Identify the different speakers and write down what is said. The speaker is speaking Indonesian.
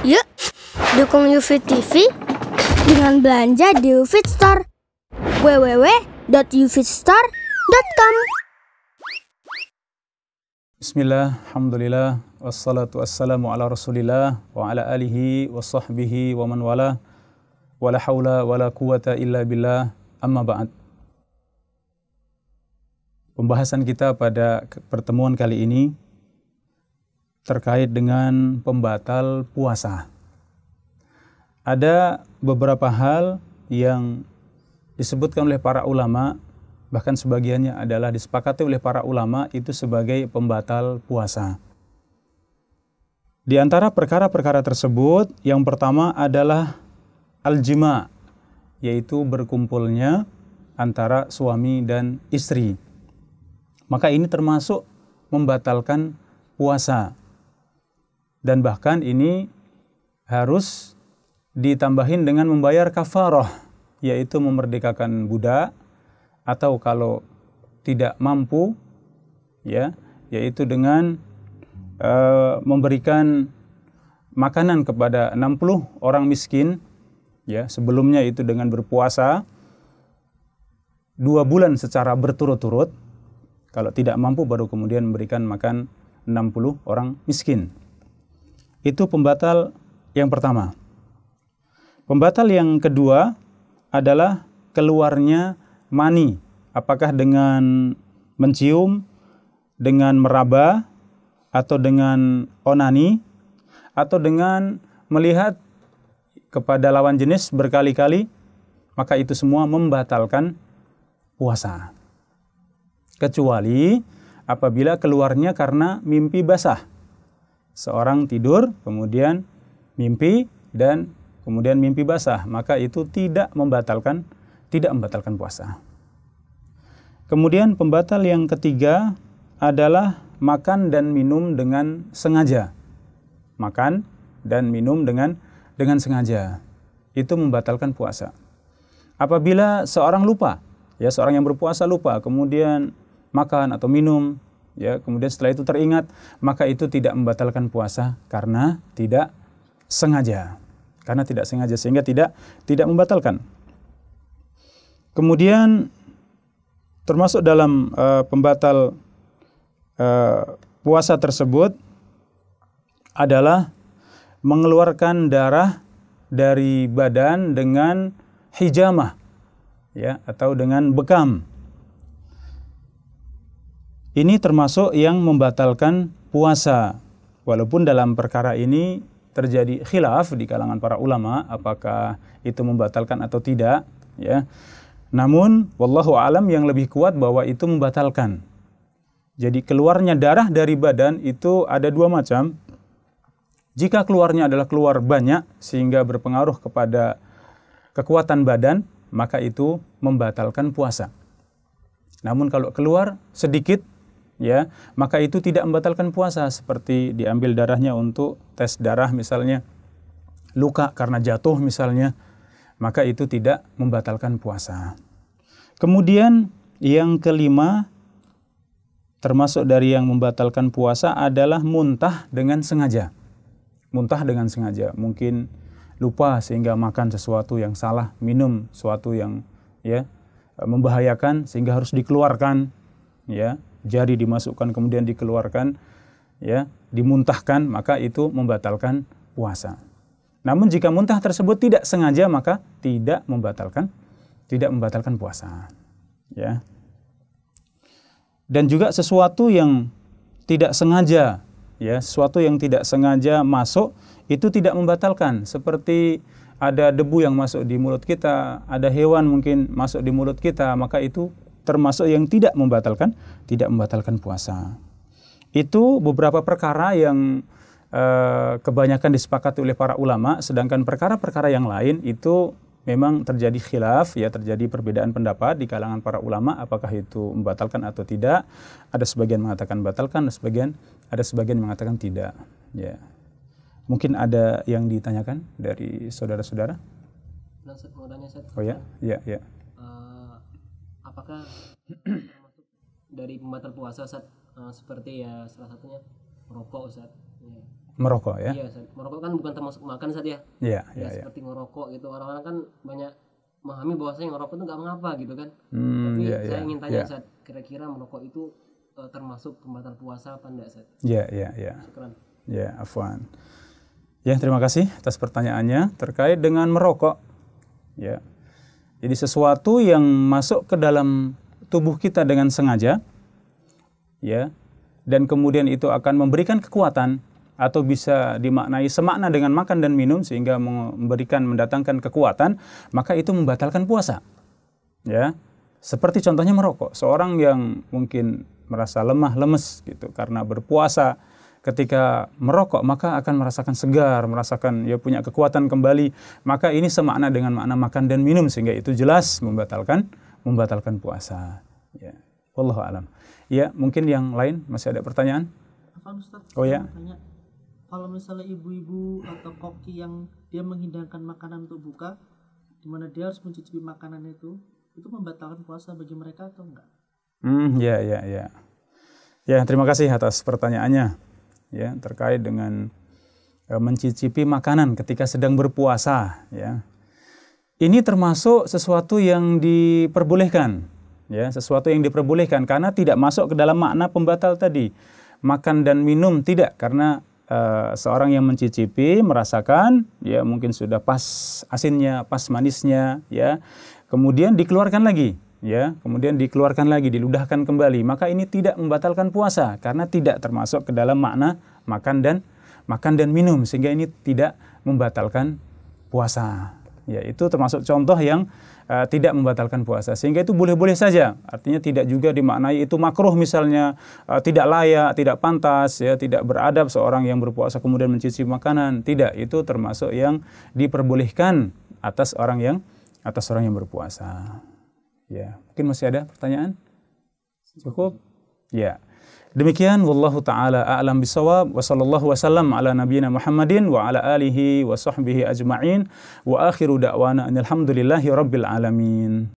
Speaker 1: Yuk, dukung UFIT TV dengan belanja di UFIT Store. www.ufitstore.com
Speaker 2: Bismillah, Alhamdulillah, wassalatu wassalamu ala rasulillah wa ala alihi wa sahbihi wa man wala wa la hawla wa la quwata illa billah. Amma ba'd. Pembahasan kita pada pertemuan kali ini terkait dengan pembatal puasa. Ada beberapa hal yang disebutkan oleh para ulama, bahkan sebagiannya adalah disepakati oleh para ulama itu sebagai pembatal puasa. Di antara perkara-perkara tersebut, yang pertama adalah al-jima, yaitu berkumpulnya antara suami dan istri. Maka ini termasuk membatalkan puasa. Dan bahkan ini harus ditambahin dengan membayar kafarah, yaitu memerdekakan budak atau kalau tidak mampu ya, yaitu dengan uh, memberikan makanan kepada 60 orang miskin ya, sebelumnya itu dengan berpuasa dua bulan secara berturut-turut kalau tidak mampu baru kemudian memberikan makan 60 orang miskin. Itu pembatal yang pertama. Pembatal yang kedua adalah keluarnya mani. Apakah dengan mencium, dengan meraba, atau dengan onani, atau dengan melihat kepada lawan jenis berkali-kali, maka itu semua membatalkan puasa. Kecuali apabila keluarnya karena mimpi basah seorang tidur kemudian mimpi dan kemudian mimpi basah, maka itu tidak membatalkan tidak membatalkan puasa. Kemudian pembatal yang ketiga adalah makan dan minum dengan sengaja. Makan dan minum dengan dengan sengaja. Itu membatalkan puasa. Apabila seorang lupa, ya seorang yang berpuasa lupa, kemudian makan atau minum ya kemudian setelah itu teringat maka itu tidak membatalkan puasa karena tidak sengaja. Karena tidak sengaja sehingga tidak tidak membatalkan. Kemudian termasuk dalam uh, pembatal uh, puasa tersebut adalah mengeluarkan darah dari badan dengan hijamah ya atau dengan bekam ini termasuk yang membatalkan puasa. Walaupun dalam perkara ini terjadi khilaf di kalangan para ulama apakah itu membatalkan atau tidak, ya. Namun wallahu alam yang lebih kuat bahwa itu membatalkan. Jadi keluarnya darah dari badan itu ada dua macam. Jika keluarnya adalah keluar banyak sehingga berpengaruh kepada kekuatan badan, maka itu membatalkan puasa. Namun kalau keluar sedikit ya maka itu tidak membatalkan puasa seperti diambil darahnya untuk tes darah misalnya luka karena jatuh misalnya maka itu tidak membatalkan puasa. Kemudian yang kelima termasuk dari yang membatalkan puasa adalah muntah dengan sengaja. Muntah dengan sengaja mungkin lupa sehingga makan sesuatu yang salah minum sesuatu yang ya membahayakan sehingga harus dikeluarkan ya jari dimasukkan kemudian dikeluarkan ya dimuntahkan maka itu membatalkan puasa. Namun jika muntah tersebut tidak sengaja maka tidak membatalkan tidak membatalkan puasa. Ya. Dan juga sesuatu yang tidak sengaja ya, sesuatu yang tidak sengaja masuk itu tidak membatalkan seperti ada debu yang masuk di mulut kita, ada hewan mungkin masuk di mulut kita, maka itu termasuk yang tidak membatalkan tidak membatalkan puasa. Itu beberapa perkara yang uh, kebanyakan disepakati oleh para ulama, sedangkan perkara-perkara yang lain itu memang terjadi khilaf, ya terjadi perbedaan pendapat di kalangan para ulama apakah itu membatalkan atau tidak. Ada sebagian mengatakan batalkan, ada sebagian ada sebagian mengatakan tidak. Ya. Mungkin ada yang ditanyakan dari saudara-saudara? Oh ya, ya, ya
Speaker 3: apakah termasuk dari pembatal puasa saat uh, seperti ya salah satunya merokok Ustaz ya.
Speaker 2: merokok ya.
Speaker 3: Iya, Ustaz. merokok kan bukan termasuk makan Ustaz ya.
Speaker 2: Iya,
Speaker 3: Ya,
Speaker 2: iya, iya.
Speaker 3: seperti ngerokok gitu. Orang-orang kan banyak memahami bahwasanya ngerokok itu nggak mengapa gitu kan.
Speaker 2: Hmm,
Speaker 3: Tapi
Speaker 2: iya,
Speaker 3: saya
Speaker 2: iya.
Speaker 3: ingin tanya
Speaker 2: Iya.
Speaker 3: Ustaz, kira-kira merokok itu eh, termasuk pembatal puasa apa enggak Ustaz?
Speaker 2: Iya, iya, iya. Ya, afwan. Ya, terima kasih atas pertanyaannya terkait dengan merokok. Ya. Jadi sesuatu yang masuk ke dalam tubuh kita dengan sengaja ya dan kemudian itu akan memberikan kekuatan atau bisa dimaknai semakna dengan makan dan minum sehingga memberikan mendatangkan kekuatan, maka itu membatalkan puasa. Ya. Seperti contohnya merokok. Seorang yang mungkin merasa lemah, lemes gitu karena berpuasa ketika merokok maka akan merasakan segar, merasakan ya punya kekuatan kembali. Maka ini semakna dengan makna makan dan minum sehingga itu jelas membatalkan membatalkan puasa. Ya. Wallahu alam. Ya, mungkin yang lain masih ada pertanyaan? Oh, ya.
Speaker 4: kalau misalnya ibu-ibu atau koki yang dia menghidangkan makanan untuk buka, di mana dia harus mencicipi makanan itu, itu membatalkan puasa bagi mereka atau enggak?
Speaker 2: Hmm, ya, ya, ya. Ya, terima kasih atas pertanyaannya. Ya, terkait dengan eh, mencicipi makanan ketika sedang berpuasa, ya. Ini termasuk sesuatu yang diperbolehkan, ya, sesuatu yang diperbolehkan karena tidak masuk ke dalam makna pembatal tadi. Makan dan minum tidak karena eh, seorang yang mencicipi merasakan ya mungkin sudah pas asinnya, pas manisnya, ya. Kemudian dikeluarkan lagi, ya kemudian dikeluarkan lagi diludahkan kembali. Maka ini tidak membatalkan puasa karena tidak termasuk ke dalam makna makan dan makan dan minum sehingga ini tidak membatalkan puasa. Ya itu termasuk contoh yang uh, tidak membatalkan puasa. Sehingga itu boleh-boleh saja. Artinya tidak juga dimaknai itu makruh misalnya uh, tidak layak tidak pantas ya tidak beradab seorang yang berpuasa kemudian mencicipi makanan. Tidak itu termasuk yang diperbolehkan atas orang yang atas orang yang berpuasa Ya, mungkin masih ada pertanyaan? Cukup? Ya. Demikian wallahu taala a'lam bisawab wa sallallahu wasallam ala nabiyyina Muhammadin wa ala alihi wa sahbihi ajma'in wa akhiru da'wana alhamdulillahi rabbil alamin.